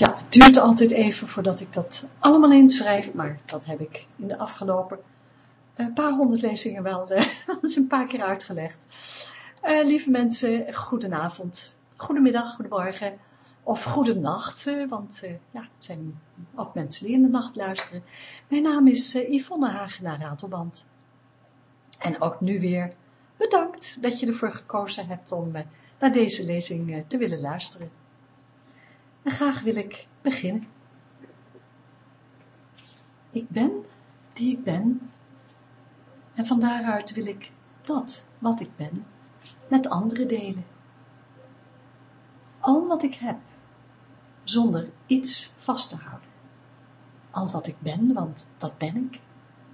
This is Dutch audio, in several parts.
Ja, het duurt altijd even voordat ik dat allemaal inschrijf, maar dat heb ik in de afgelopen een eh, paar honderd lezingen wel uh, eens een paar keer uitgelegd. Uh, lieve mensen, goedenavond, goedemiddag, goedemorgen of goedenacht, want ja, het zijn ook mensen die in de nacht luisteren. Mijn naam is Yvonne Hagenaar Ratelband. En ook nu weer bedankt dat je ervoor gekozen hebt om naar deze lezing te willen luisteren. En graag wil ik beginnen. Ik ben die ik ben. En van daaruit wil ik dat wat ik ben met anderen delen. Al wat ik heb, zonder iets vast te houden. Al wat ik ben, want dat ben ik,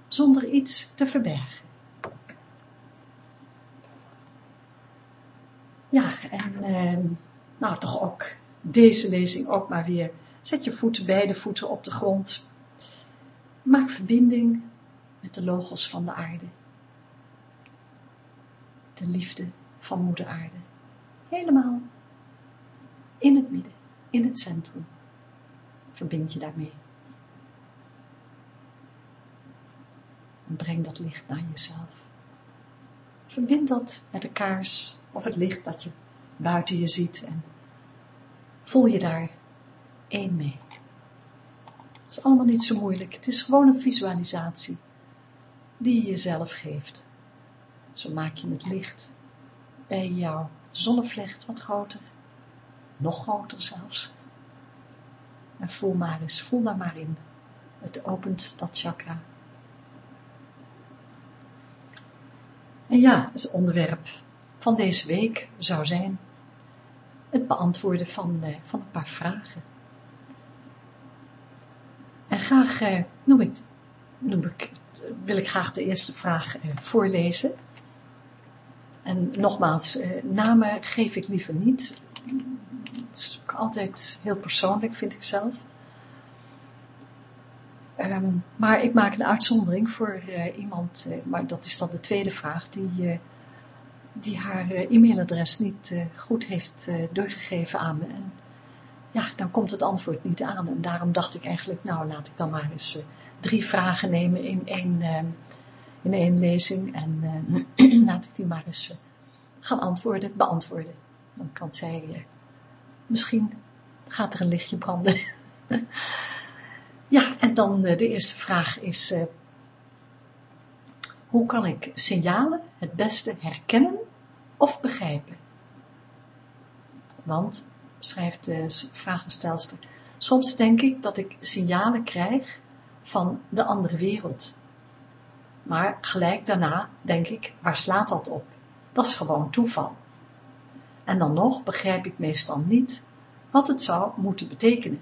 zonder iets te verbergen. Ja, en eh, nou toch ook deze lezing ook maar weer. Zet je voeten, beide voeten op de grond. Maak verbinding met de logos van de aarde. De liefde van moeder aarde. Helemaal in het midden, in het centrum. Verbind je daarmee. En breng dat licht naar jezelf. Verbind dat met de kaars of het licht dat je buiten je ziet en voel je daar één mee. Het is allemaal niet zo moeilijk. Het is gewoon een visualisatie die je jezelf geeft. Zo maak je het licht bij jouw zonnevlecht wat groter. Nog groter zelfs. En voel maar eens, voel daar maar in. Het opent dat chakra. En ja, het onderwerp van deze week zou zijn het beantwoorden van, uh, van een paar vragen. En graag uh, noem ik, noem ik, wil ik graag de eerste vraag uh, voorlezen. En nogmaals, namen geef ik liever niet. Het is ook altijd heel persoonlijk, vind ik zelf. Um, maar ik maak een uitzondering voor iemand, maar dat is dan de tweede vraag, die die haar eh, e-mailadres niet eh, goed heeft eh, doorgegeven aan me. En ja, dan komt het antwoord niet aan. En daarom dacht ik eigenlijk, nou laat ik dan maar eens drie vragen nemen in één, in één lezing. En laat ik die maar eens gaan antwoorden, beantwoorden. Dan kan zij, misschien gaat er een lichtje branden. ja, en dan de eerste vraag is, hoe kan ik signalen het beste herkennen of begrijpen? Want, schrijft de vragenstelster, soms denk ik dat ik signalen krijg van de andere wereld. Maar gelijk daarna denk ik, waar slaat dat op? Dat is gewoon toeval. En dan nog begrijp ik meestal niet wat het zou moeten betekenen.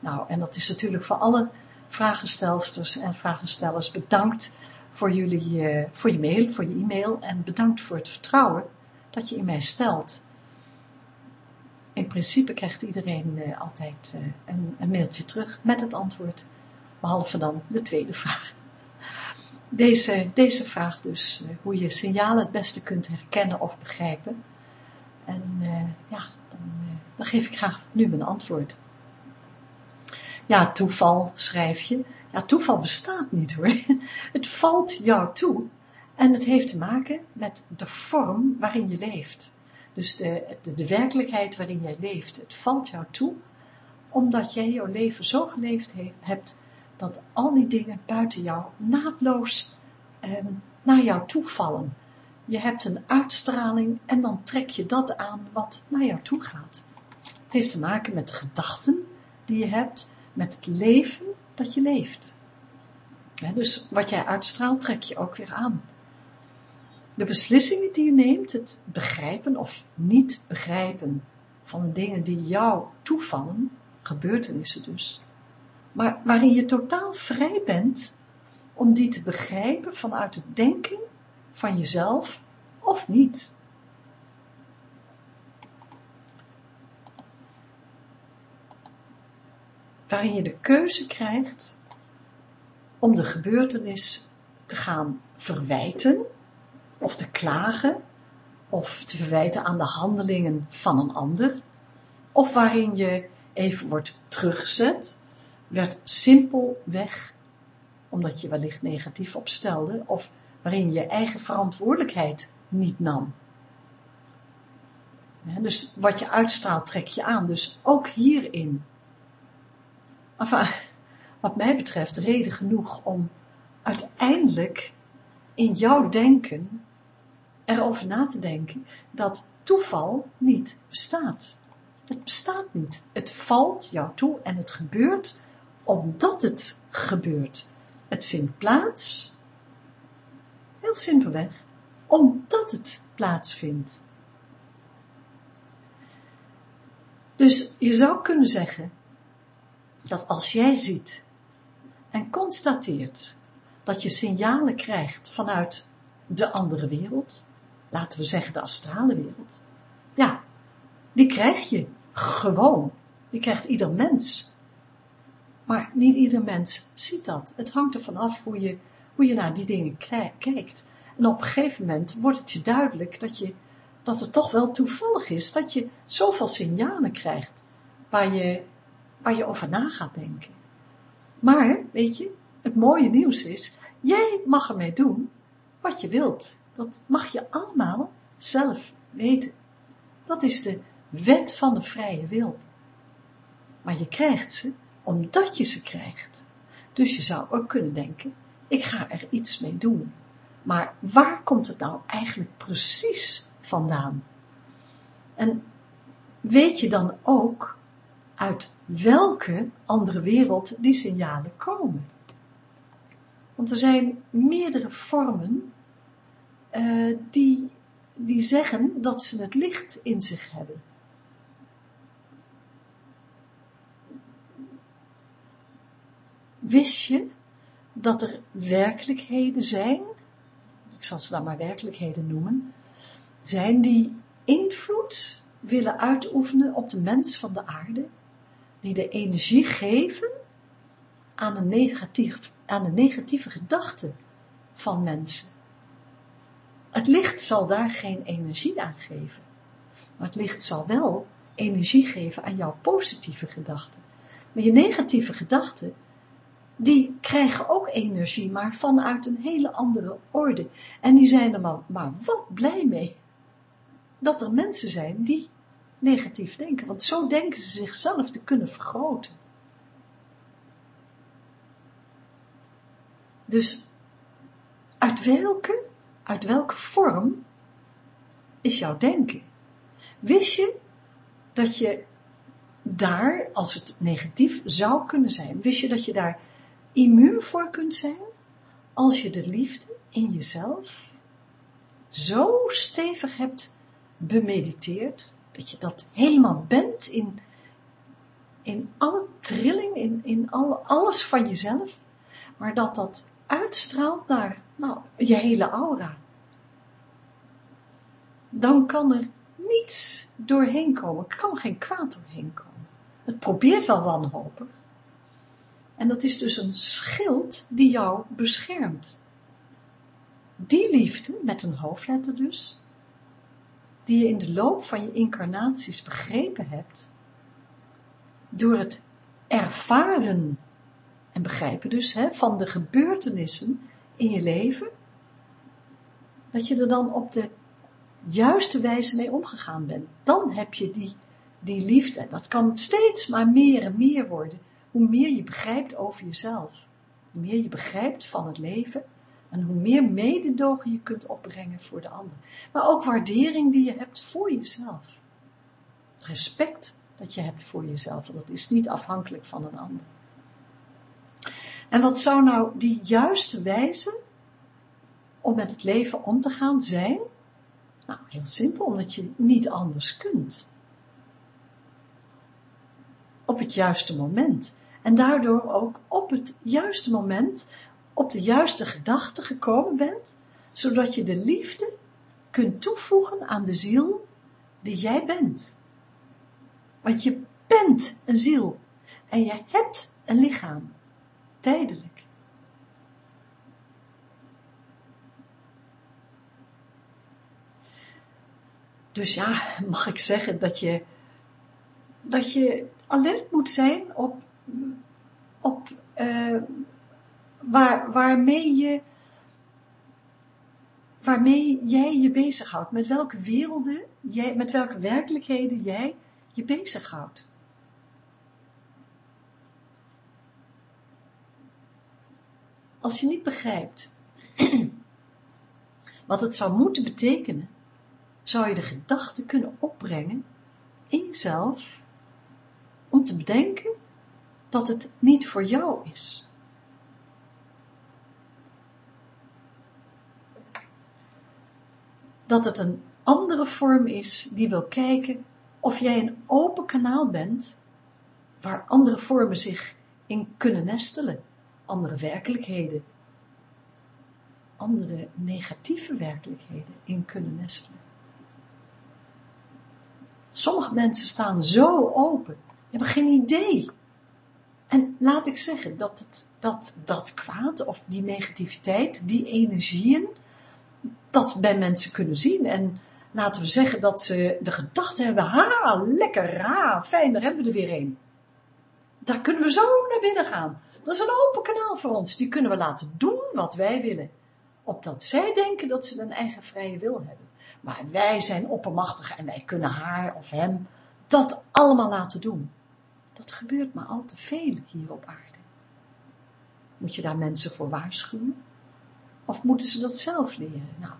Nou, en dat is natuurlijk voor alle vragenstelsters en vragenstellers bedankt voor, jullie, uh, voor je mail, voor je e-mail en bedankt voor het vertrouwen dat je in mij stelt. In principe krijgt iedereen uh, altijd uh, een, een, mailtje terug met het antwoord, behalve dan de tweede vraag. Deze, deze vraag dus, hoe je signalen het beste kunt herkennen of begrijpen. En ja, dan, dan geef ik graag nu mijn antwoord. Ja, toeval schrijf je. Ja, toeval bestaat niet hoor. Het valt jou toe en het heeft te maken met de vorm waarin je leeft. Dus de, de, de werkelijkheid waarin jij leeft. Het valt jou toe omdat jij jouw leven zo geleefd hebt dat al die dingen buiten jou naadloos eh, naar jou toe vallen. Je hebt een uitstraling en dan trek je dat aan wat naar jou toe gaat. Het heeft te maken met de gedachten die je hebt, met het leven dat je leeft. dus wat jij uitstraalt, trek je ook weer aan. De beslissingen die je neemt, het begrijpen of niet begrijpen van de dingen die jou toevallen, gebeurtenissen dus, maar waarin je totaal vrij bent om die te begrijpen vanuit het denken van jezelf of niet. Waarin je de keuze krijgt om de gebeurtenis te gaan verwijten of te klagen of te verwijten aan de handelingen van een ander of waarin je even wordt teruggezet, werd simpelweg, omdat je wellicht negatief opstelde, of waarin je eigen verantwoordelijkheid niet nam. dus wat je uitstraalt trek je aan, dus ook hierin. Enfin, wat mij betreft reden genoeg om uiteindelijk in jouw denken erover na te denken dat toeval niet bestaat. Het bestaat niet. Het valt jou toe en het gebeurt omdat het gebeurt. Het vindt plaats, heel simpelweg, omdat het plaatsvindt. Dus je zou kunnen zeggen dat als jij ziet en constateert dat je signalen krijgt vanuit de andere wereld, laten we zeggen de astrale wereld, ja, die krijg je gewoon. Die krijgt ieder mens. Maar niet ieder mens ziet dat. Het hangt ervan af hoe je, hoe je naar die dingen kijkt. En op een gegeven moment wordt het je duidelijk dat, je, dat het toch wel toevallig is dat je zoveel signalen krijgt waar je, waar je over na gaat denken. Maar, weet je, het mooie nieuws is, jij mag ermee doen wat je wilt. Dat mag je allemaal zelf weten. Dat is de wet van de vrije wil. Maar je krijgt ze omdat je ze krijgt. Dus je zou ook kunnen denken, ik ga er iets mee doen. Maar waar komt het nou eigenlijk precies vandaan? En weet je dan ook uit welke andere wereld die signalen komen? Want er zijn meerdere vormen uh, die, die zeggen dat ze het licht in zich hebben. Wist je dat er werkelijkheden zijn, ik zal ze dan maar werkelijkheden noemen, zijn die invloed willen uitoefenen op de mens van de aarde, die de energie geven aan de, negatief, aan de negatieve gedachten van mensen. Het licht zal daar geen energie aan geven, maar het licht zal wel energie geven aan jouw positieve gedachten. Maar je negatieve gedachten, die krijgen ook energie, maar vanuit een hele andere orde. En die zijn er maar, maar wat blij mee dat er mensen zijn die negatief denken, want zo denken ze zichzelf te kunnen vergroten. Dus uit welke, uit welke vorm is jouw denken? Wist je dat je daar, als het negatief zou kunnen zijn, wist je dat je daar immuun voor kunt zijn als je de liefde in jezelf zo stevig hebt bemediteerd, dat je dat helemaal bent in, in alle trilling, in, in alle, alles van jezelf, maar dat dat uitstraalt naar nou, je hele aura. Dan kan er niets doorheen komen, er kan geen kwaad doorheen komen. Het probeert wel wanhopig, en dat is dus een schild die jou beschermt. Die liefde, met een hoofdletter dus, die je in de loop van je incarnaties begrepen hebt, door het ervaren en begrijpen dus hè, van de gebeurtenissen in je leven, dat je er dan op de juiste wijze mee omgegaan bent. Dan heb je die, die liefde. Dat kan steeds maar meer en meer worden hoe meer je begrijpt over jezelf, hoe meer je begrijpt van het leven en hoe meer mededogen je kunt opbrengen voor de ander. Maar ook waardering die je hebt voor jezelf. respect dat je hebt voor jezelf, dat is niet afhankelijk van een ander. En wat zou nou die juiste wijze om met het leven om te gaan zijn? Nou, heel simpel, omdat je niet anders kunt. Op het juiste moment en daardoor ook op het juiste moment op de juiste gedachte gekomen bent, zodat je de liefde kunt toevoegen aan de ziel die jij bent. Want je bent een ziel en je hebt een lichaam, tijdelijk. Dus ja, mag ik zeggen dat je dat je alert moet zijn op, op uh, waar, waarmee je waarmee jij je bezighoudt, met welke werelden, jij, met welke werkelijkheden jij je bezighoudt. Als je niet begrijpt wat het zou moeten betekenen, zou je de gedachte kunnen opbrengen in jezelf om te bedenken dat het niet voor jou is. Dat het een andere vorm is die wil kijken of jij een open kanaal bent waar andere vormen zich in kunnen nestelen, andere werkelijkheden, andere negatieve werkelijkheden in kunnen nestelen. Sommige mensen staan zo open, hebben geen idee. En laat ik zeggen dat het, dat, dat kwaad of die negativiteit, die energieën, dat bij mensen kunnen zien. En laten we zeggen dat ze de gedachte hebben, ha, lekker, ha, fijn, daar hebben we er weer een. Daar kunnen we zo naar binnen gaan. Dat is een open kanaal voor ons. Die kunnen we laten doen wat wij willen. Opdat zij denken dat ze een eigen vrije wil hebben. Maar wij zijn oppermachtig en wij kunnen haar of hem dat allemaal laten doen. Dat gebeurt maar al te veel hier op aarde. Moet je daar mensen voor waarschuwen? Of moeten ze dat zelf leren? Nou,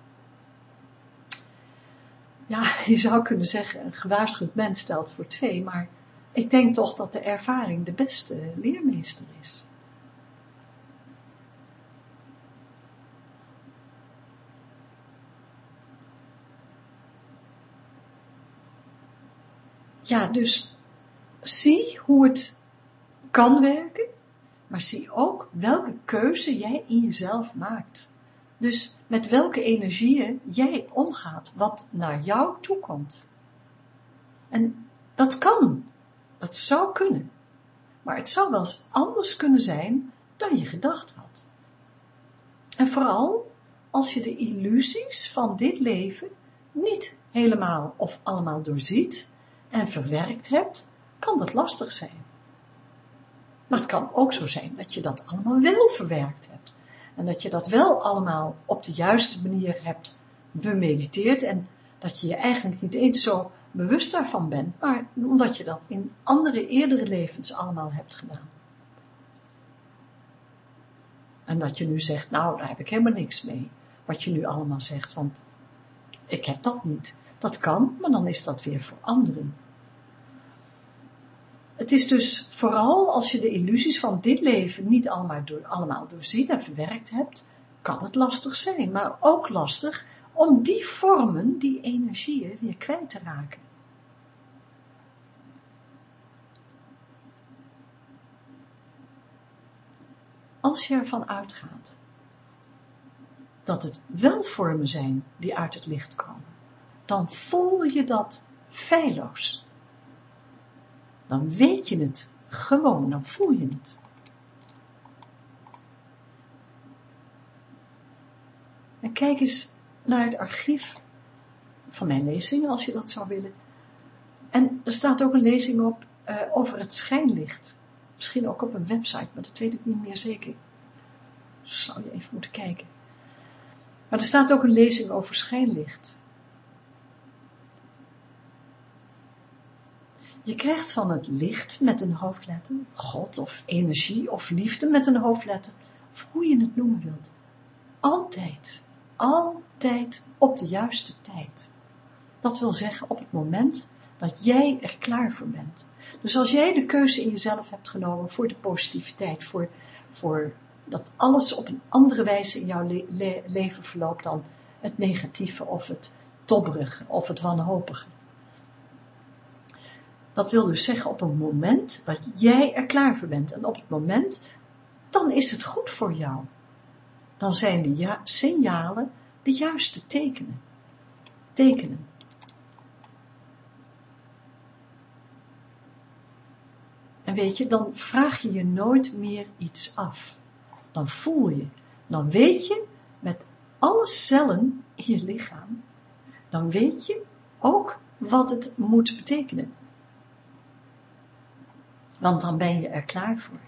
ja, je zou kunnen zeggen, een gewaarschuwd mens stelt voor twee, maar ik denk toch dat de ervaring de beste leermeester is. Ja, dus zie hoe het kan werken, maar zie ook welke keuze jij in jezelf maakt. Dus met welke energieën jij omgaat, wat naar jou toe komt. En dat kan, dat zou kunnen, maar het zou wel eens anders kunnen zijn dan je gedacht had. En vooral als je de illusies van dit leven niet helemaal of allemaal doorziet en verwerkt hebt, kan dat lastig zijn. Maar het kan ook zo zijn dat je dat allemaal wel verwerkt hebt. En dat je dat wel allemaal op de juiste manier hebt bemediteerd en dat je je eigenlijk niet eens zo bewust daarvan bent, maar omdat je dat in andere eerdere levens allemaal hebt gedaan. En dat je nu zegt, nou daar heb ik helemaal niks mee, wat je nu allemaal zegt, want ik heb dat niet. Dat kan, maar dan is dat weer voor anderen. Het is dus vooral als je de illusies van dit leven niet allemaal, door, allemaal doorziet en verwerkt hebt, kan het lastig zijn, maar ook lastig om die vormen, die energieën weer kwijt te raken. Als je ervan uitgaat dat het wel vormen zijn die uit het licht komen, dan voel je dat feilloos dan weet je het gewoon, dan voel je het. En kijk eens naar het archief van mijn lezingen, als je dat zou willen. En er staat ook een lezing op uh, over het schijnlicht. Misschien ook op een website, maar dat weet ik niet meer zeker. Zou je even moeten kijken. Maar er staat ook een lezing over schijnlicht. Je krijgt van het licht met een hoofdletter, God of energie of liefde met een hoofdletter, of hoe je het noemen wilt. Altijd, altijd op de juiste tijd. Dat wil zeggen op het moment dat jij er klaar voor bent. Dus als jij de keuze in jezelf hebt genomen voor de positiviteit, voor, voor dat alles op een andere wijze in jouw leven verloopt dan het negatieve of het tobberige of het wanhopige dat wil dus zeggen op een moment dat jij er klaar voor bent. En op het moment, dan is het goed voor jou. Dan zijn de ja signalen de juiste tekenen. Tekenen. En weet je, dan vraag je je nooit meer iets af. Dan voel je, dan weet je met alle cellen in je lichaam, dan weet je ook wat het moet betekenen. Want dan ben je er klaar voor.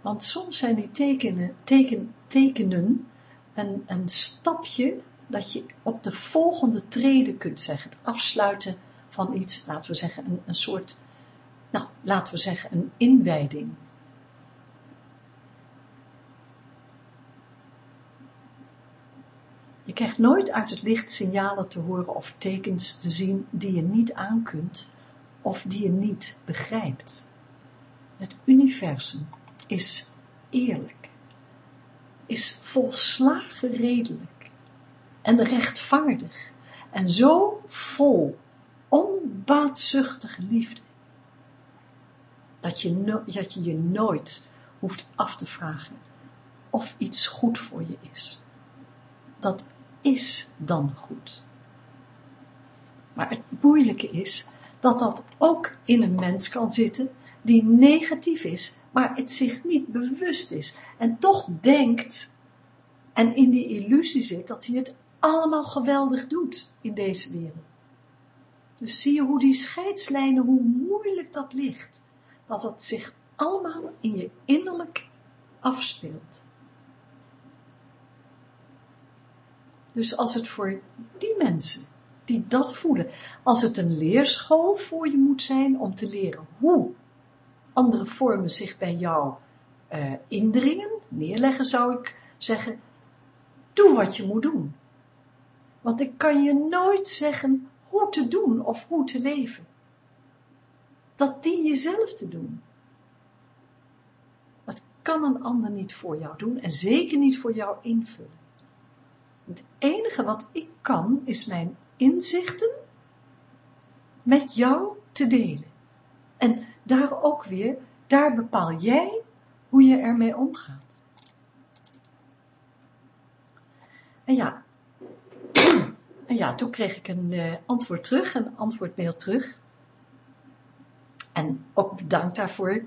Want soms zijn die tekenen, teken, tekenen een, een stapje dat je op de volgende treden kunt zeggen. Het afsluiten van iets, laten we zeggen, een, een soort, nou, laten we zeggen, een inwijding. Krijgt nooit uit het licht signalen te horen of tekens te zien die je niet aankunt of die je niet begrijpt. Het universum is eerlijk, is volslagen redelijk en rechtvaardig en zo vol onbaatzuchtige liefde, dat je, dat je je nooit hoeft af te vragen of iets goed voor je is. Dat is dan goed. Maar het moeilijke is dat dat ook in een mens kan zitten die negatief is, maar het zich niet bewust is en toch denkt en in die illusie zit dat hij het allemaal geweldig doet in deze wereld. Dus zie je hoe die scheidslijnen, hoe moeilijk dat ligt, dat het zich allemaal in je innerlijk afspeelt. Dus als het voor die mensen die dat voelen, als het een leerschool voor je moet zijn om te leren hoe andere vormen zich bij jou uh, indringen, neerleggen zou ik zeggen, doe wat je moet doen. Want ik kan je nooit zeggen hoe te doen of hoe te leven. Dat dien jezelf te doen. Dat kan een ander niet voor jou doen en zeker niet voor jou invullen. Het enige wat ik kan, is mijn inzichten met jou te delen. En daar ook weer, daar bepaal jij hoe je ermee omgaat. En ja, en ja, toen kreeg ik een uh, antwoord terug, een antwoordmail terug. En ook bedankt daarvoor.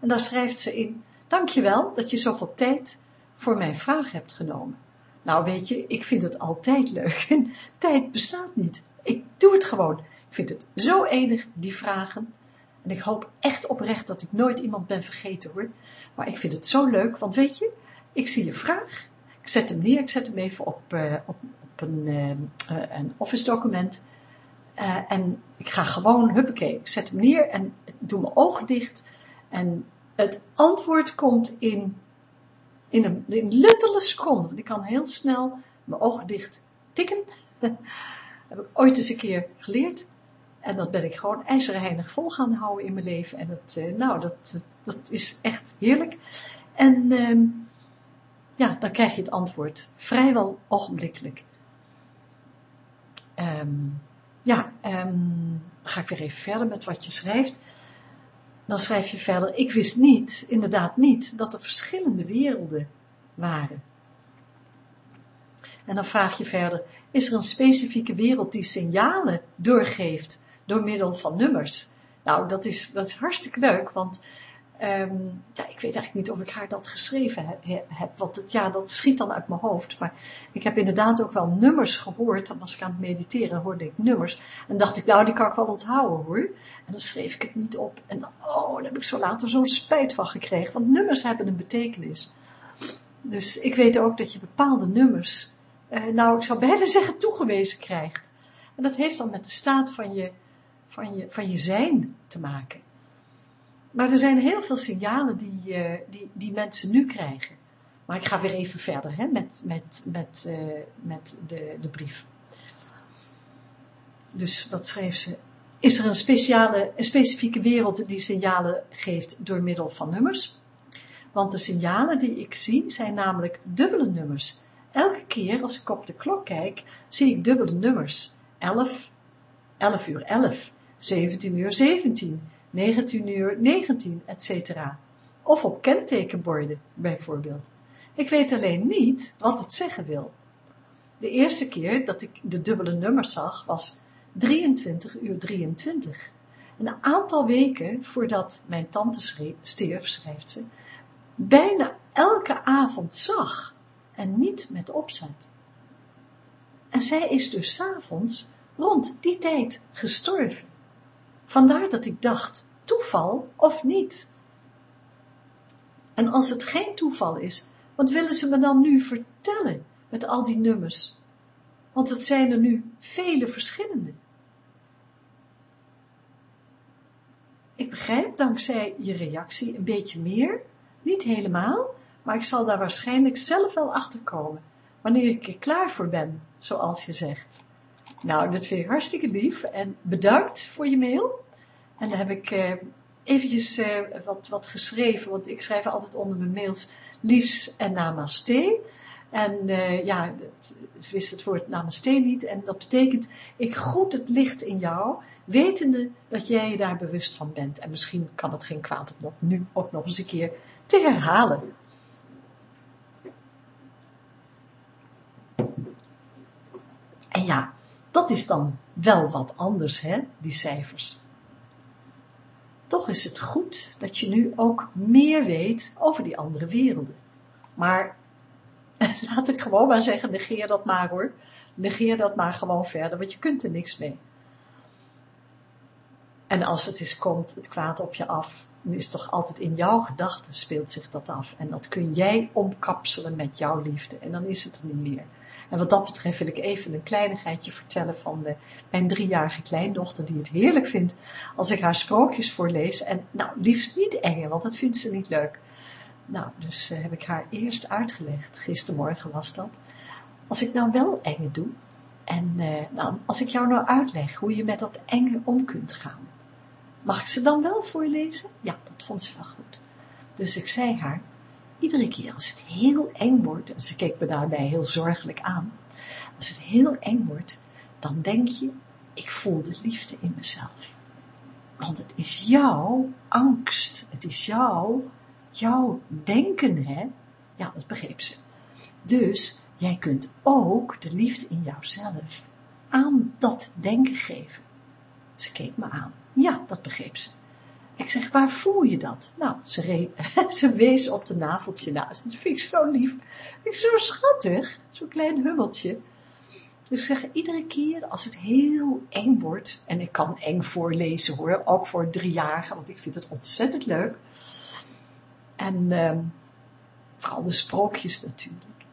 En daar schrijft ze in, dankjewel dat je zoveel tijd voor mijn vraag hebt genomen. Nou weet je, ik vind het altijd leuk. En tijd bestaat niet. Ik doe het gewoon. Ik vind het zo enig, die vragen. En ik hoop echt oprecht dat ik nooit iemand ben vergeten hoor. Maar ik vind het zo leuk, want weet je, ik zie je vraag. Ik zet hem neer, ik zet hem even op, uh, op, op een, uh, een office document. En ik ga gewoon, huppakee, ik zet hem neer en doe mijn ogen dicht. En het antwoord komt in in een, in luttele seconde, want ik kan heel snel mijn ogen dicht tikken. heb ik ooit eens een keer geleerd. En dat ben ik gewoon ijzerheinig vol gaan houden in mijn leven. En dat, uh, nou, dat, dat is echt heerlijk. En uh, ja, dan krijg je het antwoord vrijwel ogenblikkelijk. Um, ja, um, dan ga ik weer even verder met wat je schrijft dan schrijf je verder, ik wist niet, inderdaad niet, dat er verschillende werelden waren. En dan vraag je verder, is er een specifieke wereld die signalen doorgeeft door middel van nummers? Nou, dat is, dat hartstikke leuk, want Um, ja, ik weet eigenlijk niet of ik haar dat geschreven heb, want het, ja, dat schiet dan uit mijn hoofd. Maar ik heb inderdaad ook wel nummers gehoord. Dan was ik aan het mediteren, hoorde ik nummers. En dacht ik, nou, die kan ik wel onthouden hoor. En dan schreef ik het niet op. En dan, oh, daar heb ik zo later zo'n spijt van gekregen. Want nummers hebben een betekenis. Dus ik weet ook dat je bepaalde nummers, eh, nou, ik zou bijna zeggen, toegewezen krijgt. En dat heeft dan met de staat van je, van je, van je zijn te maken. Maar er zijn heel veel signalen die, uh, die, die mensen nu krijgen. Maar ik ga weer even verder hè, met, met, met, uh, met de, de brief. Dus wat schreef ze? Is er een, speciale, een specifieke wereld die signalen geeft door middel van nummers? Want de signalen die ik zie zijn namelijk dubbele nummers. Elke keer als ik op de klok kijk, zie ik dubbele nummers. 11, 11 uur 11, 17 uur 17, 19 uur 19, etc. Of op kentekenborden, bijvoorbeeld. Ik weet alleen niet wat het zeggen wil. De eerste keer dat ik de dubbele nummers zag was 23 uur 23. Een aantal weken voordat mijn tante stierf, schrijft ze, bijna elke avond zag en niet met opzet. En zij is dus s'avonds rond die tijd gestorven. Vandaar dat ik dacht, toeval of niet? En als het geen toeval is, wat willen ze me dan nu vertellen met al die nummers? Want het zijn er nu vele verschillende. Ik begrijp dankzij je reactie een beetje meer, niet helemaal, maar ik zal daar waarschijnlijk zelf wel achter komen, wanneer ik er klaar voor ben, zoals je zegt. Nou, dat vind ik hartstikke lief en bedankt voor je mail. En dan heb ik eh, eventjes eh, wat, wat geschreven, want ik schrijf altijd onder mijn mails liefs en namaste. En uh, ja, ze wist het woord namaste niet en dat betekent, ik groet het licht in jou, wetende dat jij je daar bewust van bent. En misschien kan het geen kwaad om dat nu ook nog eens een keer te herhalen. En ja, dat is dan wel wat anders, hè, die cijfers. Toch is het goed dat je nu ook meer weet over die andere werelden. Maar laat ik gewoon maar zeggen, negeer dat maar hoor. Negeer dat maar gewoon verder, want je kunt er niks mee. En als het is komt, het kwaad op je af, dan is toch altijd in jouw gedachten speelt zich dat af. En dat kun jij omkapselen met jouw liefde. En dan is het er niet meer. En wat dat betreft wil ik even een kleinigheidje vertellen van de, mijn driejarige kleindochter, die het heerlijk vindt als ik haar sprookjes voorlees. En nou, liefst niet enge, want dat vindt ze niet leuk. Nou, dus uh, heb ik haar eerst uitgelegd, gistermorgen was dat. Als ik nou wel enge doe, en uh, als ik jou nou uitleg hoe je met dat enge om kunt gaan, mag ik ze dan wel voorlezen? Ja, dat vond ze wel goed. Dus ik zei haar, iedere keer als het heel eng wordt, en ze keek me daarbij heel zorgelijk aan, als het heel eng wordt, dan denk je, ik voel de liefde in mezelf. Want het is jouw angst, het is jouw, jouw denken, hè? Ja, dat begreep ze. Dus, jij kunt ook de liefde in jouzelf aan dat denken geven. Ze keek me aan. Ja, dat begreep ze. Ik zeg, waar voel je dat? Nou, ze, ze wees op de naveltje naast. Dat vind ik zo lief. Ik zo schattig. Zo'n klein hummeltje. Dus ik zeg, iedere keer als het heel eng wordt, en ik kan eng voorlezen hoor, ook voor driejarigen, want ik vind het ontzettend leuk. En um, vooral de sprookjes natuurlijk.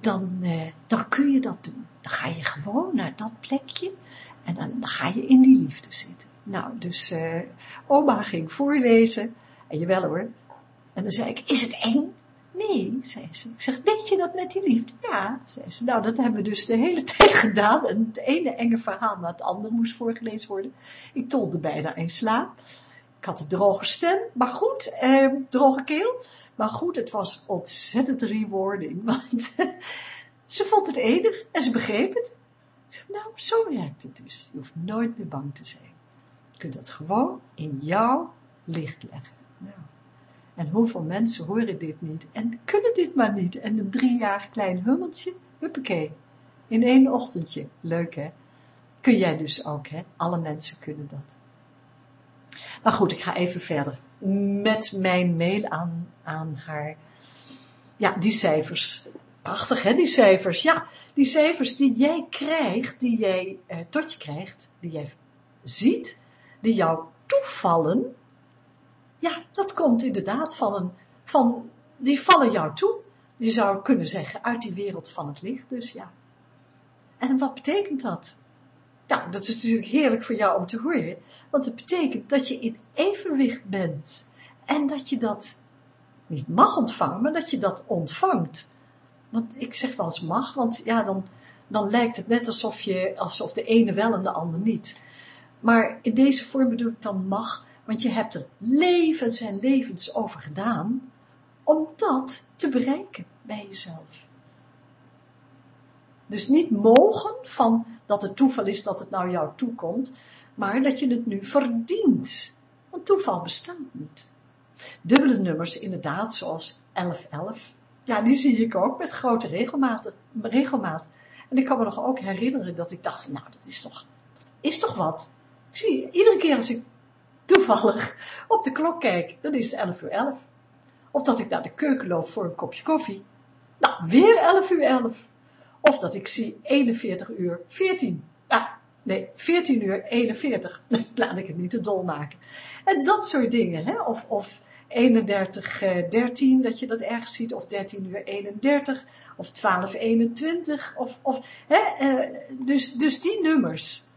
Dan, dan kun je dat doen. Dan ga je gewoon naar dat plekje en dan ga je in die liefde zitten. Nou, dus uh, oma ging voorlezen. En jawel hoor. En dan zei ik, is het eng? Nee, zei ze. Ik zeg, deed je dat met die liefde? Ja, zei ze. Nou, dat hebben we dus de hele tijd gedaan. En het ene enge verhaal na het andere moest voorgelezen worden. Ik tolde bijna in slaap. Ik had een droge stem, maar goed, eh, droge keel. Maar goed, het was ontzettend rewarding, want ze vond het enig en ze begreep het. Ik zeg, nou, zo werkt het dus. Je hoeft nooit meer bang te zijn. Je kunt dat gewoon in jouw licht leggen. Nou. En hoeveel mensen horen dit niet en kunnen dit maar niet. En een driejarig klein hummeltje, huppakee, in één ochtendje. Leuk hè? Kun jij dus ook hè? Alle mensen kunnen dat. Maar goed, ik ga even verder met mijn mail aan, aan haar. Ja, die cijfers. Prachtig hè, die cijfers. Ja, die cijfers die jij krijgt, die jij eh, tot je krijgt, die jij ziet, die jou toevallen, ja, dat komt inderdaad van een, van, die vallen jou toe. Je zou kunnen zeggen, uit die wereld van het licht, dus ja. En wat betekent dat? Nou, dat is natuurlijk heerlijk voor jou om te horen, want het betekent dat je in evenwicht bent en dat je dat niet mag ontvangen, maar dat je dat ontvangt. Want ik zeg wel eens mag, want ja, dan, dan lijkt het net alsof, je, alsof de ene wel en de ander niet. Maar in deze vorm bedoel ik dan mag, want je hebt er levens en levens over gedaan om dat te bereiken bij jezelf. Dus niet mogen van dat het toeval is dat het nou jou toekomt, maar dat je het nu verdient. Want toeval bestaat niet. Dubbele nummers inderdaad, zoals 1111, ja, die zie ik ook met grote regelmaat. regelmaat. En ik kan me nog ook herinneren dat ik dacht, nou, dat is toch, dat is toch wat. Zie, iedere keer als ik toevallig op de klok kijk, dan is het 11 uur 11. Of dat ik naar de keuken loop voor een kopje koffie. Nou, weer 11 uur 11. Of dat ik zie 41 uur 14. Ah, nee, 14 uur 41. Laat ik het niet te dol maken. En dat soort dingen, hè. Of, of 31, 13, dat je dat ergens ziet, of 13 uur 31, of 12, 21, of, of hè, uh, dus, dus die nummers.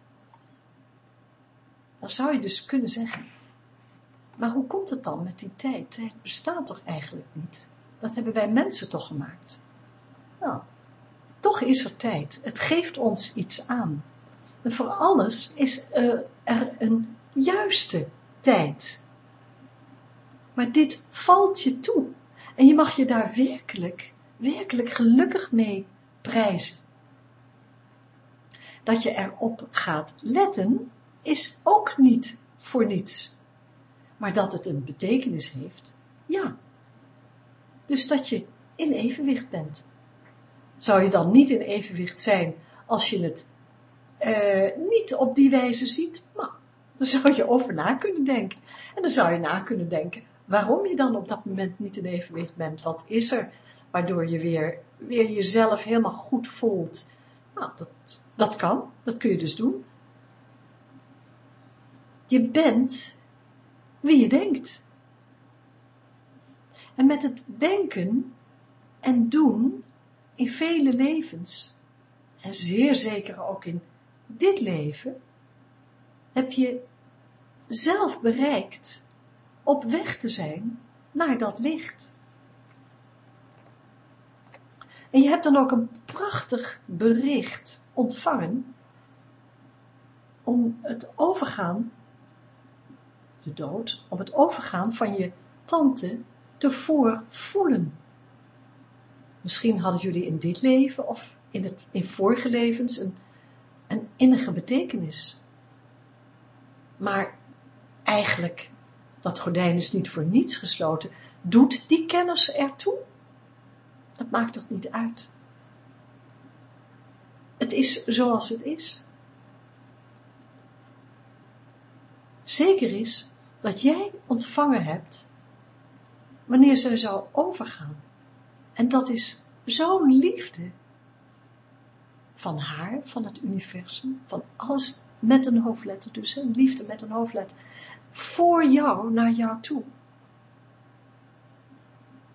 Dan zou je dus kunnen zeggen, maar hoe komt het dan met die tijd? Tijd bestaat toch eigenlijk niet? Dat hebben wij mensen toch gemaakt? Nou, toch is er tijd. Het geeft ons iets aan. Voor alles is uh, er een juiste tijd. Maar dit valt je toe. En je mag je daar werkelijk, werkelijk gelukkig mee prijzen. Dat je erop gaat letten, is ook niet voor niets. Maar dat het een betekenis heeft, ja. Dus dat je in evenwicht bent. Zou je dan niet in evenwicht zijn als je het uh, niet op die wijze ziet? Maar dan zou je over na kunnen denken. En dan zou je na kunnen denken, waarom je dan op dat moment niet in evenwicht bent. Wat is er waardoor je weer, weer jezelf helemaal goed voelt. Nou, dat, dat kan. Dat kun je dus doen. Je bent wie je denkt. En met het denken en doen in vele levens, en zeer zeker ook in dit leven, heb je zelf bereikt op weg te zijn naar dat licht. En je hebt dan ook een prachtig bericht ontvangen om het overgaan, de dood, om het overgaan van je tante te voorvoelen. Misschien hadden jullie in dit leven of in, het, in vorige levens een, een innige betekenis. Maar eigenlijk dat gordijn is niet voor niets gesloten, doet die kennis ertoe? Dat maakt toch niet uit. Het is zoals het is. Zeker is dat jij ontvangen hebt wanneer ze zou overgaan. En dat is zo'n liefde van haar, van het universum, van alles met een hoofdletter dus, een liefde met een hoofdletter, voor jou, naar jou toe.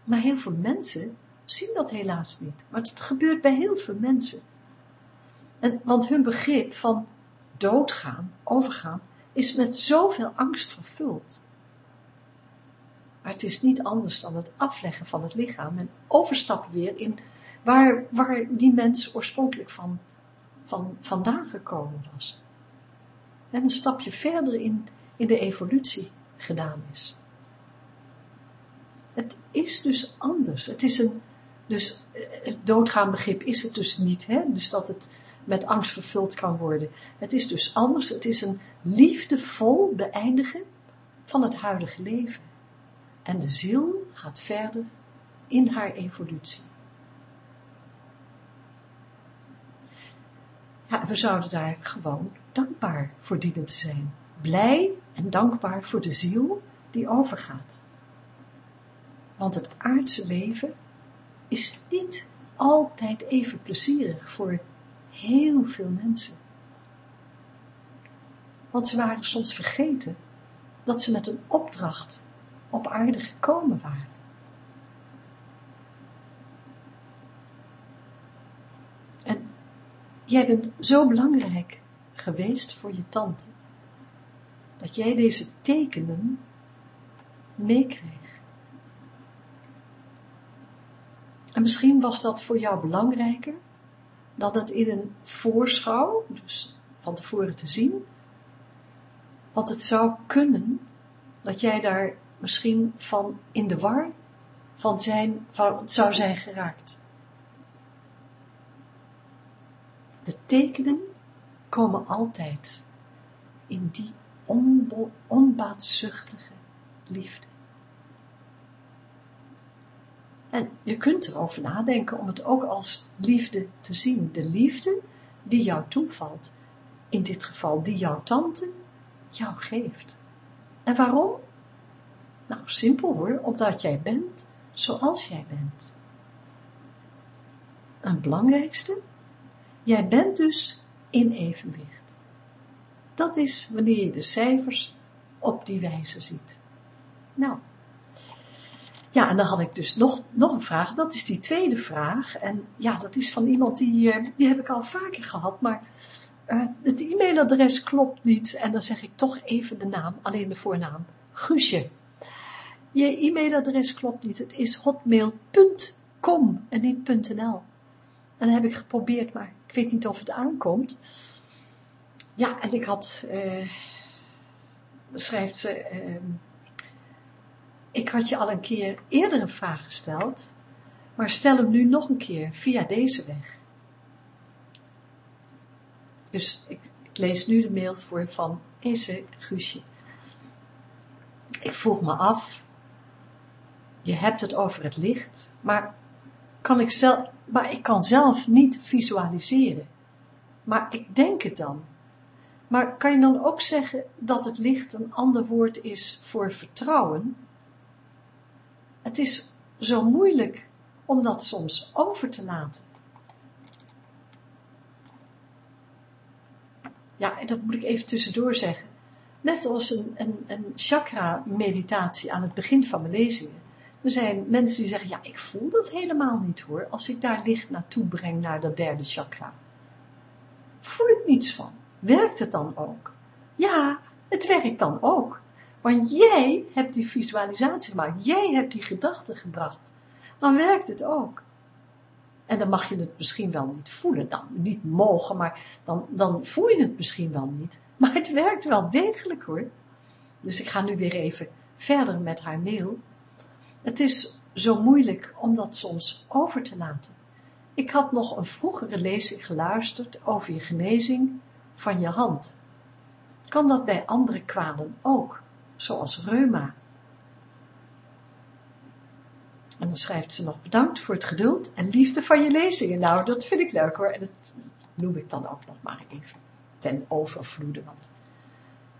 Maar heel veel mensen zien dat helaas niet. Maar het gebeurt bij heel veel mensen. En, want hun begrip van doodgaan, overgaan, is met zoveel angst vervuld. Maar het is niet anders dan het afleggen van het lichaam en overstappen weer in waar, waar die mens oorspronkelijk van, van vandaan gekomen was. En een stapje verder in in de evolutie gedaan is. Het is dus anders. Het is een, dus het doodgaan begrip is het dus niet, hè? dus dat het met angst vervuld kan worden. Het is dus anders. Het is een liefdevol beëindigen van het huidige leven. En de ziel gaat verder in haar evolutie. We zouden daar gewoon dankbaar voor dienen te zijn. Blij en dankbaar voor de ziel die overgaat. Want het aardse leven is niet altijd even plezierig voor heel veel mensen. Want ze waren soms vergeten dat ze met een opdracht op aarde gekomen waren. En jij bent zo belangrijk geweest voor je tante dat jij deze tekenen meekreeg. En misschien was dat voor jou belangrijker dan het in een voorschouw, dus van tevoren te zien, want het zou kunnen dat jij daar misschien van in de war van, zijn, van zou zijn geraakt. De tekenen komen altijd in die onbaatzuchtige liefde. En je kunt erover nadenken om het ook als liefde te zien. De liefde die jou toevalt. In dit geval die jouw tante jou geeft. En waarom? Nou, simpel hoor, omdat jij bent zoals jij bent. En het belangrijkste, Jij bent dus in evenwicht. Dat is wanneer je de cijfers op die wijze ziet. Nou, ja, en dan had ik dus nog, nog een vraag. Dat is die tweede vraag. En ja, dat is van iemand die, eh, die heb ik al vaker gehad. Maar uh, het e-mailadres klopt niet. En dan zeg ik toch even de naam, alleen de voornaam. Guusje. Je e-mailadres klopt niet. Het is hotmail.com en niet .nl. En dat heb ik geprobeerd, maar ik weet niet of het aankomt. Ja, en ik had, uh, schrijft ze, uh, ik had je al een keer eerder een vraag gesteld, maar stel hem nu nog een keer via deze weg. Dus ik, lees nu de mail voor van Eze Guusje. Ik vroeg me af, je hebt het over het licht, maar, kan ik, zelf, maar ik kan zelf niet visualiseren. Maar ik denk het dan. Maar kan je dan ook zeggen dat het licht een ander woord is voor vertrouwen? Het is zo moeilijk om dat soms over te laten. Ja, en dat moet ik even tussendoor zeggen. Net als een, een, chakra-meditatie aan het begin van mijn lezingen. Er zijn mensen die zeggen, ja, ik voel dat helemaal niet hoor, als ik daar licht naartoe breng naar dat derde chakra. Voel ik niets van. Werkt het dan ook? Ja, het werkt dan ook. Want jij hebt die visualisatie gemaakt. Jij hebt die gedachte gebracht. Dan werkt het ook. En dan mag je het misschien wel niet voelen. Dan niet mogen, maar dan, dan voel je het misschien wel niet. Maar het werkt wel degelijk hoor. Dus ik ga nu weer even verder met haar mail. Het is zo moeilijk om dat soms over te laten. Ik had nog een vroegere lezing geluisterd over je genezing van je hand. Kan dat bij andere kwalen ook? Zoals reuma. En dan schrijft ze nog bedankt voor het geduld en liefde van je lezingen. Nou, dat vind ik leuk hoor. En dat, noem ik dan ook nog maar even ten overvloede, want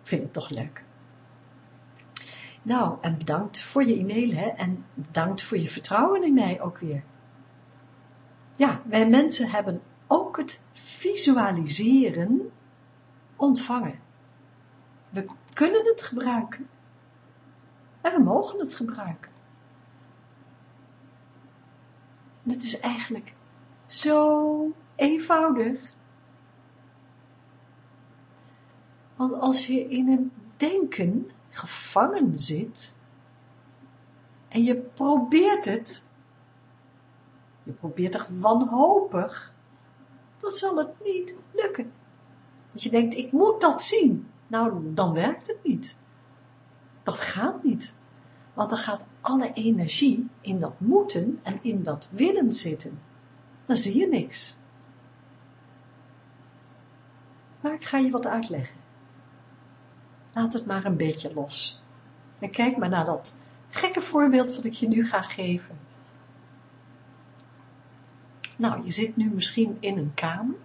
ik vind het toch leuk. Nou, en bedankt voor je e-mail, hè, en bedankt voor je vertrouwen in mij ook weer. Ja, wij mensen hebben ook het visualiseren ontvangen. We kunnen het gebruiken. En we mogen het gebruiken. En het is eigenlijk zo eenvoudig. Want als je in een denken gevangen zit en je probeert het, je probeert toch wanhopig, dan zal het niet lukken. Dat je denkt, ik moet dat zien. Nou, dan werkt het niet. Dat gaat niet. Want dan gaat alle energie in dat moeten en in dat willen zitten. Dan zie je niks. Maar ik ga je wat uitleggen. Laat het maar een beetje los. En kijk maar naar dat gekke voorbeeld wat ik je nu ga geven. Nou, je zit nu misschien in een kamer.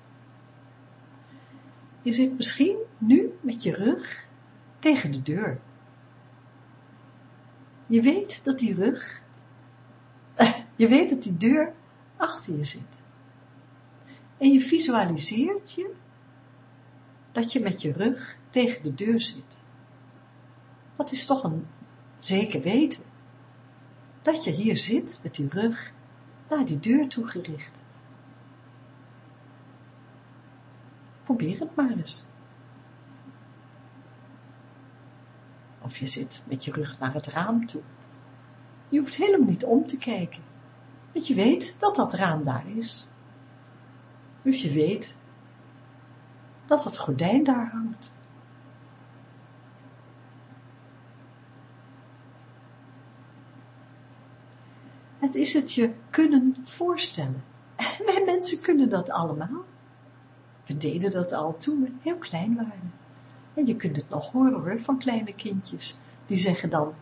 Je zit misschien nu met je rug tegen de deur. Je weet dat die rug, je weet dat die deur achter je zit. En je visualiseert je dat je met je rug tegen de deur zit. Dat is toch een zeker weten. Dat je hier zit met die rug naar die deur toe Probeer het maar eens. Of je zit met je rug naar het raam toe. Je hoeft helemaal niet om te kijken. Want je weet dat dat raam daar is. Dus je weet dat het gordijn daar hangt. Het is het je kunnen voorstellen. Wij mensen kunnen dat allemaal. We deden dat al toen we heel klein waren. En je kunt het nog horen hoor, van kleine kindjes. Die zeggen dan,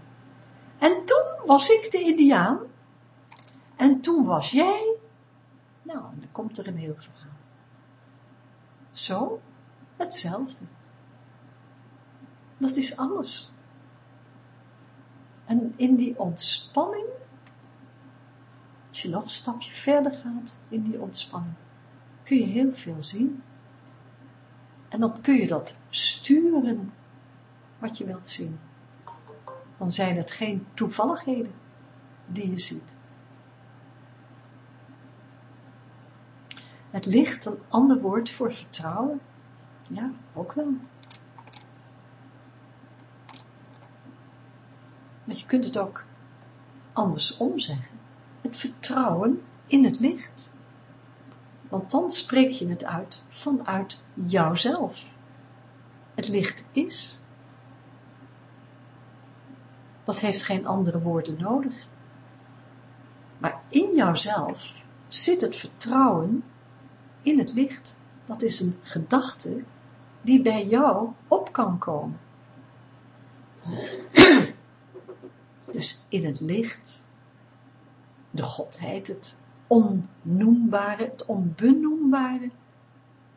en toen was ik de indiaan. En toen was jij. Nou, dan komt er een heel verhaal. Zo, hetzelfde. Dat is alles. En in die ontspanning, als je nog een stapje verder gaat in die ontspanning, kun je heel veel zien. En dan kun je dat sturen wat je wilt zien. Dan zijn het geen toevalligheden die je ziet. Het licht, een ander woord voor vertrouwen. Ja, ook wel. Maar je kunt het ook andersom zeggen. Het vertrouwen in het licht. Want dan spreek je het uit vanuit jouzelf. Het licht is. Dat heeft geen andere woorden nodig. Maar in jouzelf zit het vertrouwen in het licht. Dat is een gedachte die bij jou op kan komen. Dus in het licht, de Godheid, het onnoembare, het onbenoembare.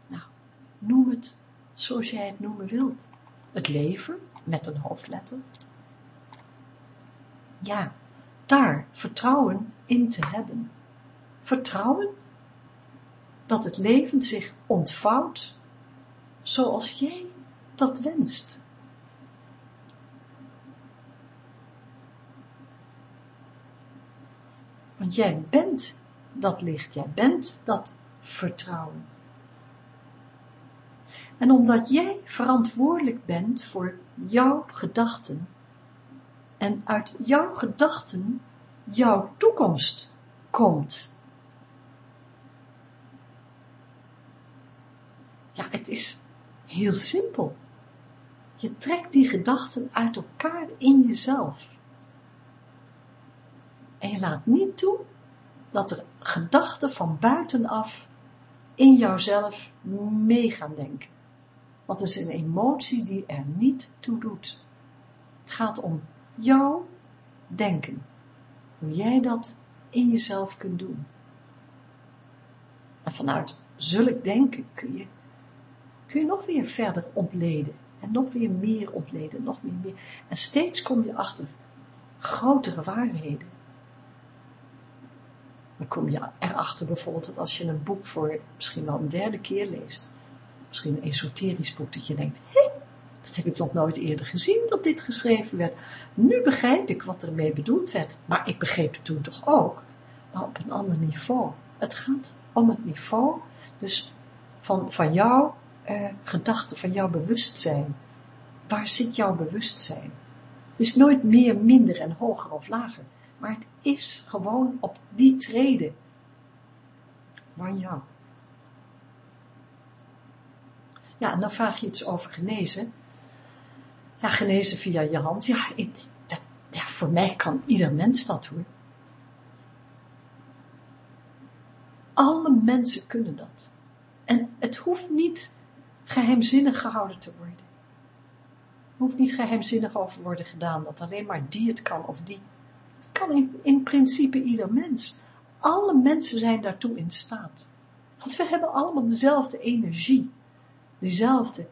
Nou, noem het zoals jij het noemen wilt. Het leven, met een hoofdletter. Ja, daar vertrouwen in te hebben. Vertrouwen dat het leven zich ontvouwt zoals jij dat wenst. Want jij bent dat licht, jij bent dat vertrouwen. En omdat jij verantwoordelijk bent voor jouw gedachten, en uit jouw gedachten jouw toekomst komt. Ja, het is heel simpel. Je trekt die gedachten uit elkaar in jezelf. En je laat niet toe dat er gedachten van buitenaf in jouzelf mee gaan denken. Want het is een emotie die er niet toe doet. Het gaat om jouw denken. Hoe jij dat in jezelf kunt doen. En vanuit zulk denken kun je, kun je nog weer verder ontleden. En nog weer meer ontleden, nog meer, meer. En steeds kom je achter grotere waarheden. Dan kom je erachter bijvoorbeeld dat als je een boek voor misschien wel een derde keer leest, misschien een esoterisch boek, dat je denkt, hé, dat heb ik nog nooit eerder gezien, dat dit geschreven werd. Nu begrijp ik wat ermee bedoeld werd, maar ik begreep het toen toch ook, maar op een ander niveau. Het gaat om het niveau, dus van, van jouw eh, gedachten, van jouw bewustzijn. Waar zit jouw bewustzijn? Het is nooit meer, minder en hoger of lager, maar het is gewoon op die treden van jou. Ja, en dan vraag je iets over genezen. Ja, genezen via je hand. Ja, ik, dat, ja, voor mij kan ieder mens dat hoor. Alle mensen kunnen dat. En het hoeft niet geheimzinnig gehouden te worden. Er hoeft niet geheimzinnig over worden gedaan, dat alleen maar die het kan of die. Het kan in, in principe ieder mens. Alle mensen zijn daartoe in staat. Want we hebben allemaal dezelfde energie, dezelfde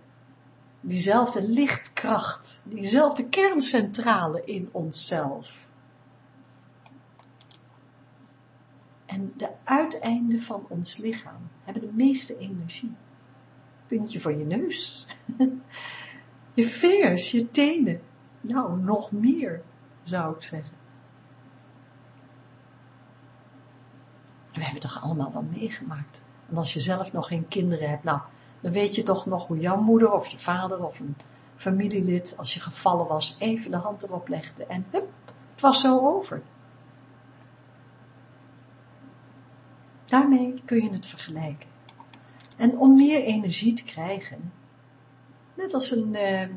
diezelfde lichtkracht, diezelfde kerncentrale in onszelf. En de uiteinden van ons lichaam hebben de meeste energie. Puntje van je neus, je vingers, je tenen, nou nog meer zou ik zeggen. We hebben toch allemaal wel meegemaakt. En als je zelf nog geen kinderen hebt, nou, dan weet je toch nog hoe jouw moeder of je vader of een familielid, als je gevallen was, even de hand erop legde en hup, het was zo over. Daarmee kun je het vergelijken. En om meer energie te krijgen, net als een, uh,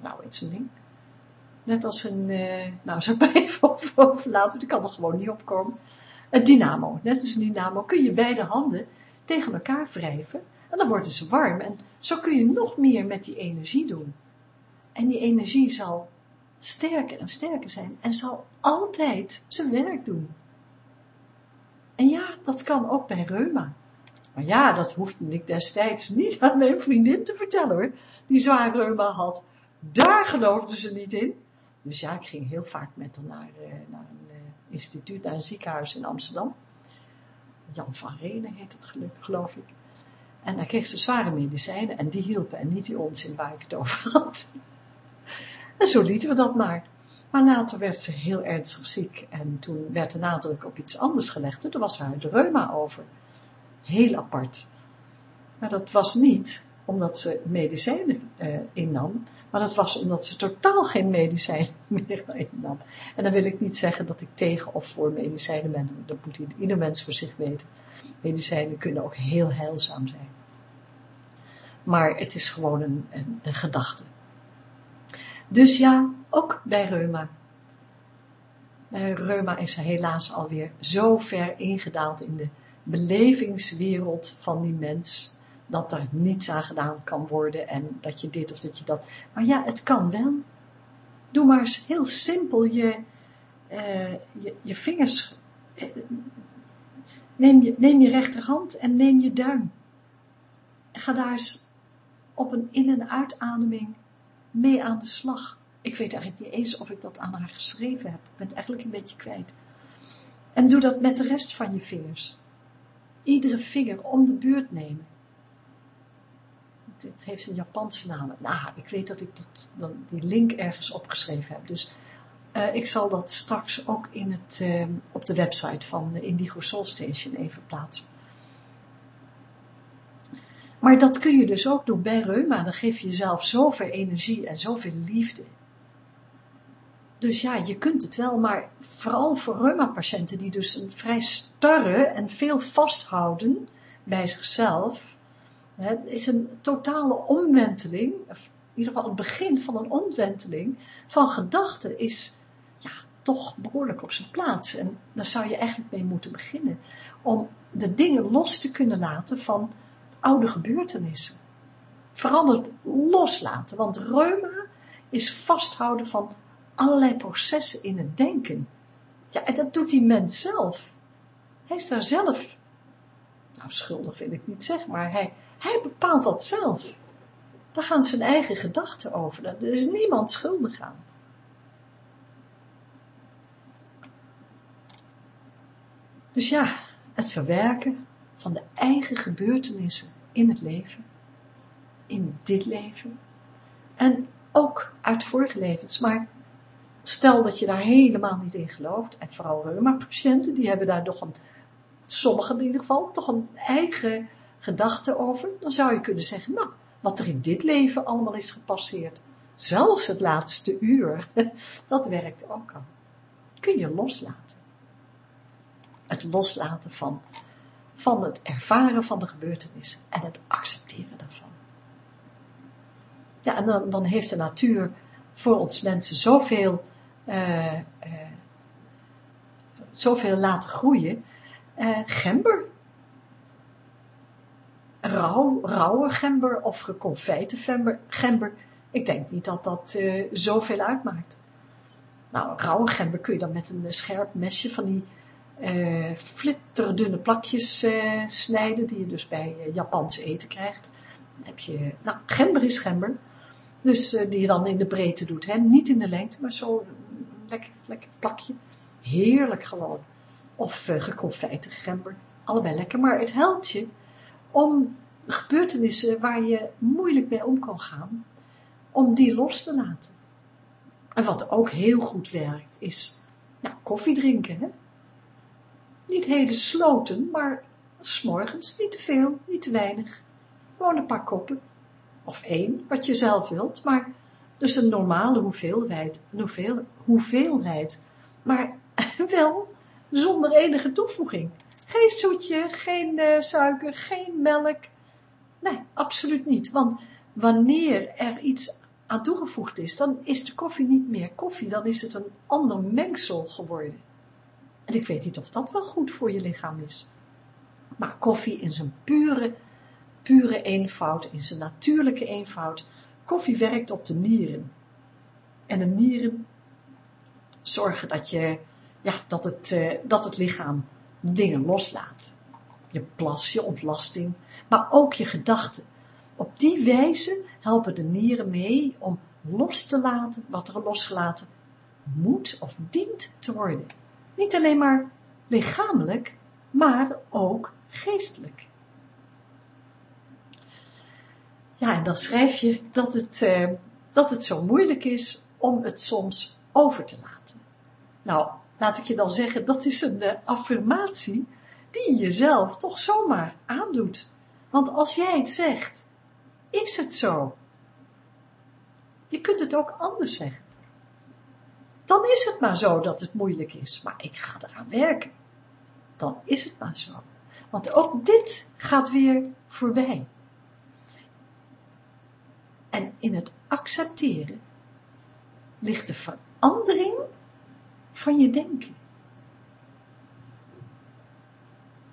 nou, iets zo'n ding, net als een, uh, nou, over, over laten, want ik kan er gewoon niet opkomen. Een dynamo, net als een dynamo, kun je beide handen tegen elkaar wrijven en dan worden ze warm en zo kun je nog meer met die energie doen. En die energie zal sterker en sterker zijn en zal altijd zijn werk doen. En ja, dat kan ook bij reuma. Maar ja, dat hoefde ik destijds niet aan mijn vriendin te vertellen hoor, die zwaar reuma had. Daar geloofde ze niet in. Dus ja, ik ging heel vaak met haar naar, eh, naar een eh, instituut, naar een ziekenhuis in Amsterdam Jan van Renen heet het gelukkig, geloof ik. En dan kreeg ze zware medicijnen en die hielpen en niet die onzin waar ik het over had. En zo lieten we dat maar. Maar later werd ze heel ernstig ziek en toen werd de nadruk op iets anders gelegd toen was haar reuma over. Heel apart. Maar dat was niet omdat ze medicijnen uh, innam, maar dat was omdat ze totaal geen medicijnen meer innam. En dan wil ik niet zeggen dat ik tegen of voor medicijnen ben, dat moet ieder mens voor zich weten. Medicijnen kunnen ook heel heilzaam zijn. Maar het is gewoon een, een, gedachte. Dus ja, ook bij reuma. Reuma is helaas alweer zo ver ingedaald in de belevingswereld van die mens, dat er niets aan gedaan kan worden en dat je dit of dat je dat. Maar ja, het kan wel. Doe maar eens heel simpel je, uh, je, je, vingers, uh, neem, je, neem je rechterhand en neem je duim. Ga daar eens op een in- en uitademing mee aan de slag. Ik weet eigenlijk niet eens of ik dat aan haar geschreven heb. Ik ben het eigenlijk een beetje kwijt. En doe dat met de rest van je vingers. Iedere vinger om de beurt nemen. Dit heeft een Japanse naam. Nou, ik weet dat ik die link ergens opgeschreven heb. Dus uh, ik zal dat straks ook in het, uh, op de website van Indigo Soul Station even plaatsen. Maar dat kun je dus ook doen bij reuma. Dan geef je jezelf zoveel energie en zoveel liefde. Dus ja, je kunt het wel, maar vooral voor reuma-patiënten die dus een vrij starre en veel vasthouden bij zichzelf, hè, is een totale omwenteling, of in ieder geval het begin van een omwenteling van gedachten is ja, toch behoorlijk op zijn plaats. En daar zou je eigenlijk mee moeten beginnen, om de dingen los te kunnen laten van oude gebeurtenissen. Het loslaten, want reuma is vasthouden van allerlei processen in het denken. Ja, en dat doet die mens zelf. Hij is daar zelf, nou schuldig wil ik niet zeggen, maar hij, hij bepaalt dat zelf. Daar gaan zijn eigen gedachten over. Er is niemand schuldig aan. Dus ja, het verwerken van de eigen gebeurtenissen in het leven, in dit leven, en ook uit vorige levens, maar stel dat je daar helemaal niet in gelooft, en vooral reuma-patiënten, die hebben daar toch een, sommigen in ieder geval, toch een eigen gedachte over, dan zou je kunnen zeggen, nou, wat er in dit leven allemaal is gepasseerd, zelfs het laatste uur, dat werkt ook al. Kun je loslaten. Het loslaten van, van het ervaren van de gebeurtenis en het accepteren daarvan. Ja, en dan, dan heeft de natuur voor ons mensen zoveel, uh, uh, zoveel laten groeien. Uh, gember. Rauw, rauwe gember of geconfijte gember. Ik denk niet dat dat zoveel uitmaakt. Nou, rauwe gember kun je dan met een scherp mesje van die uh, flitterdunne plakjes uh, snijden, die je dus bij uh, Japans eten krijgt. Heb je, nou, gember is gember. Dus uh, die je dan in de breedte doet, hè? niet in de lengte, maar zo lekker, lekker plakje. Heerlijk gewoon. Of uh, gember. Allebei lekker, maar het helpt je om gebeurtenissen waar je moeilijk mee om kan gaan, om die los te laten. En wat ook heel goed werkt, is nou, koffie drinken. Hè? Niet hele sloten, maar s'morgens niet te veel, niet te weinig. Gewoon een paar koppen of één, wat je zelf wilt, maar dus een normale hoeveelheid, een hoeveel, hoeveelheid, maar wel zonder enige toevoeging. Geen zoetje, geen uh, suiker, geen melk. Nee, absoluut niet, want wanneer er iets aan toegevoegd is, dan is de koffie niet meer koffie, dan is het een ander mengsel geworden. En ik weet niet of dat wel goed voor je lichaam is. Maar koffie in zijn pure pure eenvoud, in zijn natuurlijke eenvoud. Koffie werkt op de nieren. En de nieren zorgen dat, je, ja, dat, het, uh, dat het lichaam dingen loslaat. Je plas, je ontlasting, maar ook je gedachten. Op die wijze helpen de nieren mee om los te laten wat er losgelaten moet of dient te worden. Niet alleen maar lichamelijk, maar ook geestelijk. Ja, en dan schrijf je dat het, eh, dat het zo moeilijk is om het soms over te laten. Nou, laat ik je dan zeggen, dat is een uh, affirmatie die je jezelf toch zomaar aandoet. Want als jij het zegt, is het zo. Je kunt het ook anders zeggen. Dan is het maar zo dat het moeilijk is, maar ik ga eraan werken. Dan is het maar zo. Want ook dit gaat weer voorbij. En in het accepteren ligt de verandering van je denken.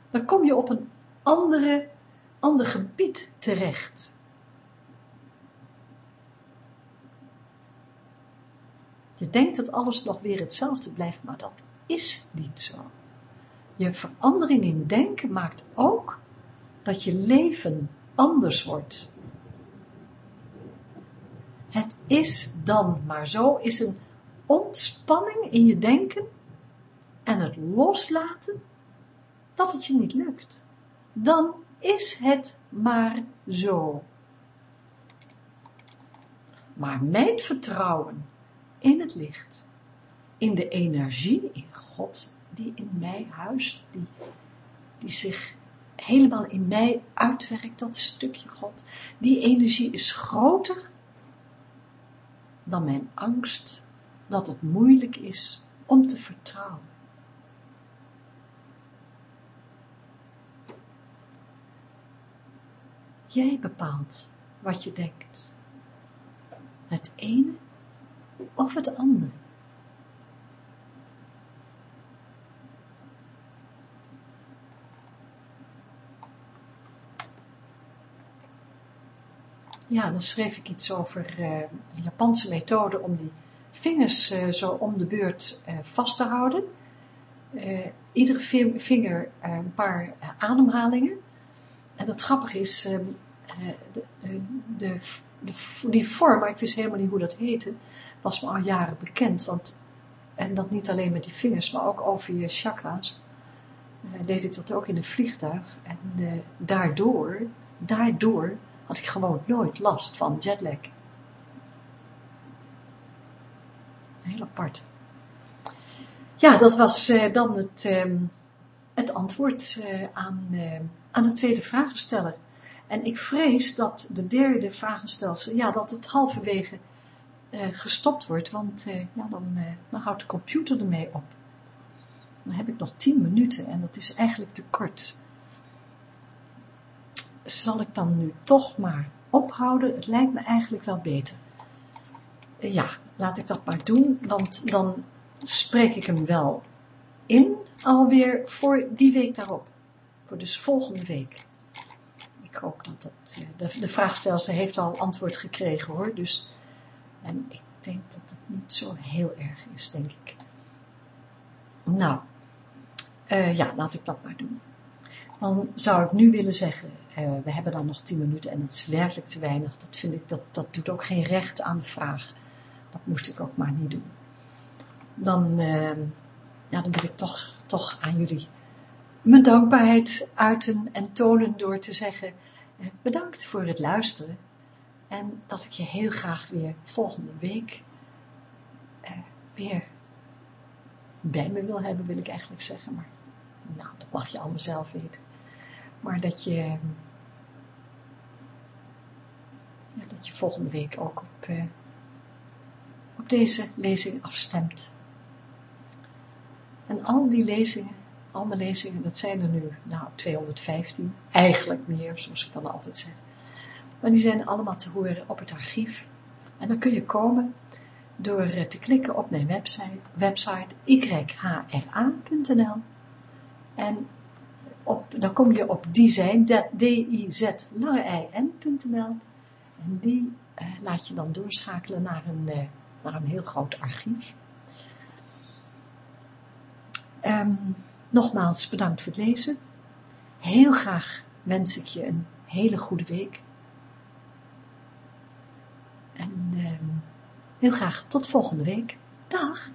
Dan kom je op een andere, ander gebied terecht. Je denkt dat alles nog weer hetzelfde blijft, maar dat is niet zo. Je verandering in denken maakt ook dat je leven anders wordt. Het is dan maar zo, is een ontspanning in je denken en het loslaten dat het je niet lukt. Dan is het maar zo. Maar mijn vertrouwen in het licht, in de energie, in God, die in mij huist, die, die zich helemaal in mij uitwerkt, dat stukje God, die energie is groter dan mijn angst dat het moeilijk is om te vertrouwen. Jij bepaalt wat je denkt. Het ene of het andere. Ja, dan schreef ik iets over uh, een Japanse methode om die vingers uh, zo om de beurt uh, vast te houden. iedere vinger een paar ademhalingen. En dat grappige is, ehm, de, de, de, die vorm, maar ik wist helemaal niet hoe dat heette, was me al jaren bekend. Want, en dat niet alleen met die vingers, maar ook over je chakra's. deed ik dat ook in een vliegtuig. En daardoor, daardoor had ik gewoon nooit last van jetlag. Heel apart. Ja, dat was uh, dan het, uh, het antwoord uh, aan, aan de tweede vragensteller. En ik vrees dat de derde vragenstelsel, ja, dat het halverwege gestopt wordt, want ja, dan, dan houdt de computer ermee op. Dan heb ik nog tien minuten en dat is eigenlijk te kort zal ik dan nu toch maar ophouden? Het lijkt me eigenlijk wel beter. Ja, laat ik dat maar doen, want dan spreek ik hem wel in, alweer voor die week daarop. Voor dus volgende week. Ik hoop dat dat, eh, de, de heeft al antwoord gekregen hoor, dus, en ik denk dat het niet zo heel erg is, denk ik. Nou, uh, ja, laat ik dat maar doen. Dan zou ik nu willen zeggen, uh, we hebben dan nog tien minuten en dat is werkelijk te weinig. Dat vind ik, dat, dat doet ook geen recht aan de vraag. Dat moest ik ook maar niet doen. Dan, uh, ja, dan wil ik toch, toch aan jullie mijn dankbaarheid uiten en tonen door te zeggen, uh, bedankt voor het luisteren. En dat ik je heel graag weer volgende week uh, weer bij me wil hebben, wil ik eigenlijk zeggen. Maar nou, dat mag je allemaal zelf weten. Maar dat je, ja, dat je volgende week ook op, deze lezing afstemt. En al die lezingen, al mijn lezingen, dat zijn er nu, nou, 215, eigenlijk meer, zoals ik dan altijd zeg. Maar die zijn allemaal te horen op het archief. En dan kun je komen door eh, te klikken op mijn website, website yhra.nl en op, dan kom je op design, D-I-Z-N.nl en die eh, laat je dan doorschakelen naar een, eh, naar een heel groot archief. Um, nogmaals bedankt voor het lezen. Heel graag wens ik je een hele goede week. En um, heel graag tot volgende week. Dag!